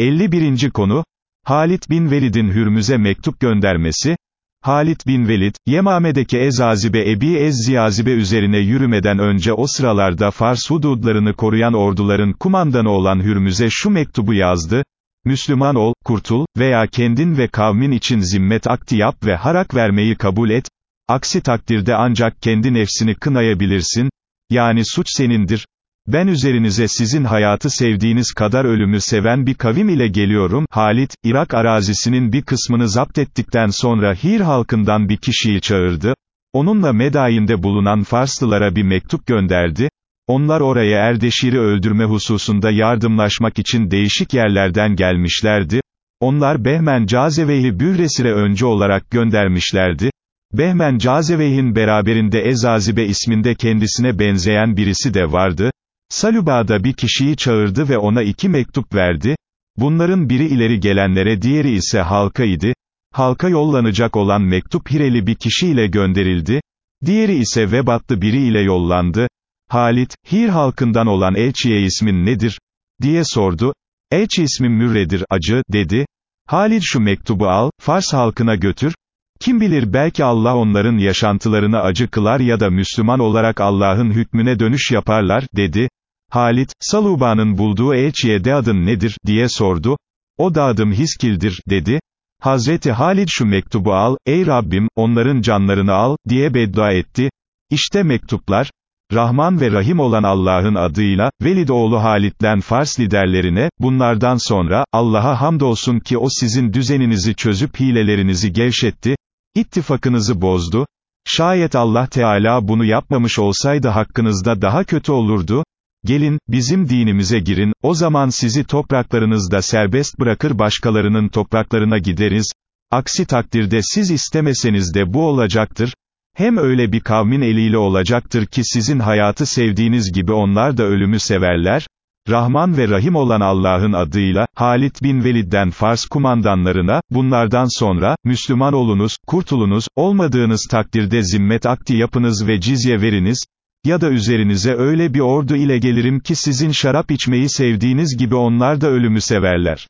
51. konu, Halit bin Velid'in Hürmüz'e mektup göndermesi, Halit bin Velid, Yemame'deki Ezazibe Ebi Ez-Ziyazibe üzerine yürümeden önce o sıralarda Fars hududlarını koruyan orduların kumandanı olan Hürmüz'e şu mektubu yazdı, Müslüman ol, kurtul, veya kendin ve kavmin için zimmet akti yap ve harak vermeyi kabul et, aksi takdirde ancak kendi nefsini kınayabilirsin, yani suç senindir, ben üzerinize sizin hayatı sevdiğiniz kadar ölümü seven bir kavim ile geliyorum, Halit, Irak arazisinin bir kısmını zapt ettikten sonra Hir halkından bir kişiyi çağırdı, onunla Medayin'de bulunan Farslılara bir mektup gönderdi, onlar oraya Erdeşir'i öldürme hususunda yardımlaşmak için değişik yerlerden gelmişlerdi, onlar Behmen Cazeveyhi Bühresir'e önce olarak göndermişlerdi, Behmen Cazeveyh'in beraberinde Ezazibe isminde kendisine benzeyen birisi de vardı, Saluba'da bir kişiyi çağırdı ve ona iki mektup verdi, bunların biri ileri gelenlere diğeri ise halka idi, halka yollanacak olan mektup Hireli bir kişiyle gönderildi, diğeri ise Vebatlı biri ile yollandı, Halit, Hir halkından olan elçiye ismin nedir, diye sordu, elçi ismim Mürredir, acı, dedi, Halit şu mektubu al, Fars halkına götür, kim bilir belki Allah onların yaşantılarını acı kılar ya da Müslüman olarak Allah'ın hükmüne dönüş yaparlar, dedi. Halit, Saluba'nın bulduğu elçiye de adın nedir, diye sordu. O da adım Hiskil'dir, dedi. Hazreti Halid şu mektubu al, ey Rabbim, onların canlarını al, diye beddua etti. İşte mektuplar, Rahman ve Rahim olan Allah'ın adıyla, Velid oğlu Halit'ten Fars liderlerine, bunlardan sonra, Allah'a hamdolsun ki o sizin düzeninizi çözüp hilelerinizi gevşetti, ittifakınızı bozdu, şayet Allah Teala bunu yapmamış olsaydı hakkınızda daha kötü olurdu, gelin, bizim dinimize girin, o zaman sizi topraklarınızda serbest bırakır başkalarının topraklarına gideriz, aksi takdirde siz istemeseniz de bu olacaktır, hem öyle bir kavmin eliyle olacaktır ki sizin hayatı sevdiğiniz gibi onlar da ölümü severler, Rahman ve Rahim olan Allah'ın adıyla, Halit bin Velid'den Fars kumandanlarına, bunlardan sonra, Müslüman olunuz, kurtulunuz, olmadığınız takdirde zimmet akti yapınız ve cizye veriniz, ya da üzerinize öyle bir ordu ile gelirim ki sizin şarap içmeyi sevdiğiniz gibi onlar da ölümü severler.